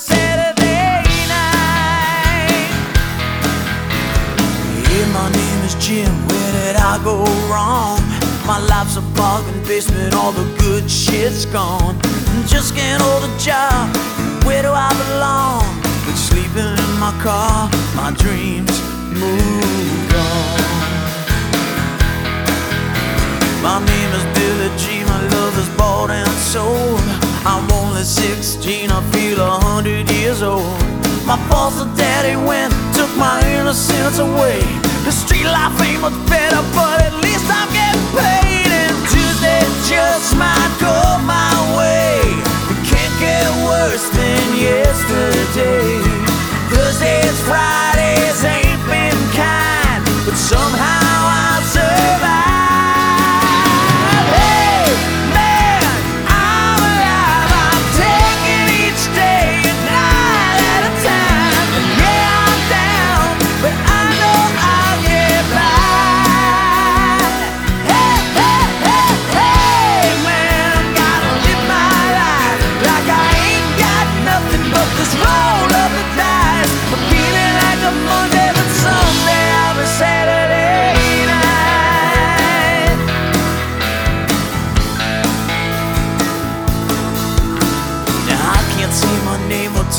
Saturday night. Yeah, my name is Jim. Where did I go wrong? My life's a bargain basement. All the good shit's gone. I'm just getting old a job. Where do I belong? But sleeping in my car, my dreams move on. My name is Billie Jean. My love is bought and sold. I'm only 16, I feel a hundred years old. My foster daddy went, took my innocence away. The street life ain't much better, but at least I'm getting paid. And Tuesday just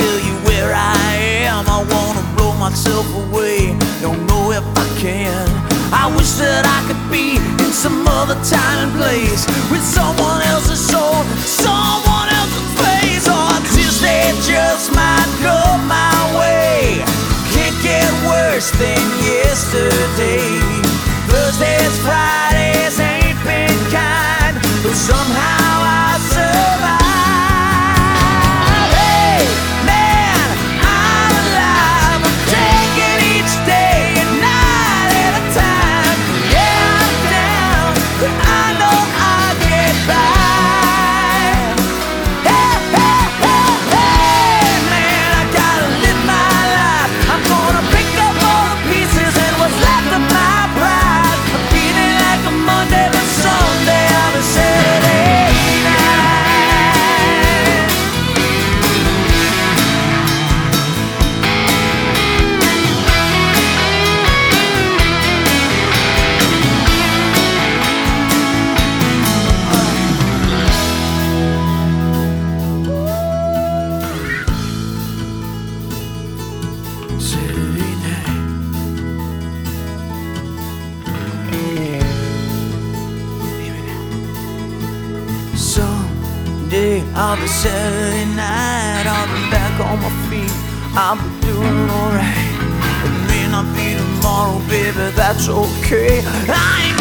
tell you where I am. I wanna blow myself away, don't know if I can. I wish that I could be in some other time and place with someone else's soul, someone else's face. Or Tuesday just might go my way. Can't get worse than yesterday. Someday I'll be Saturday night. I'll be back on my feet. I'll be doing alright. It may not be tomorrow, baby. That's okay. I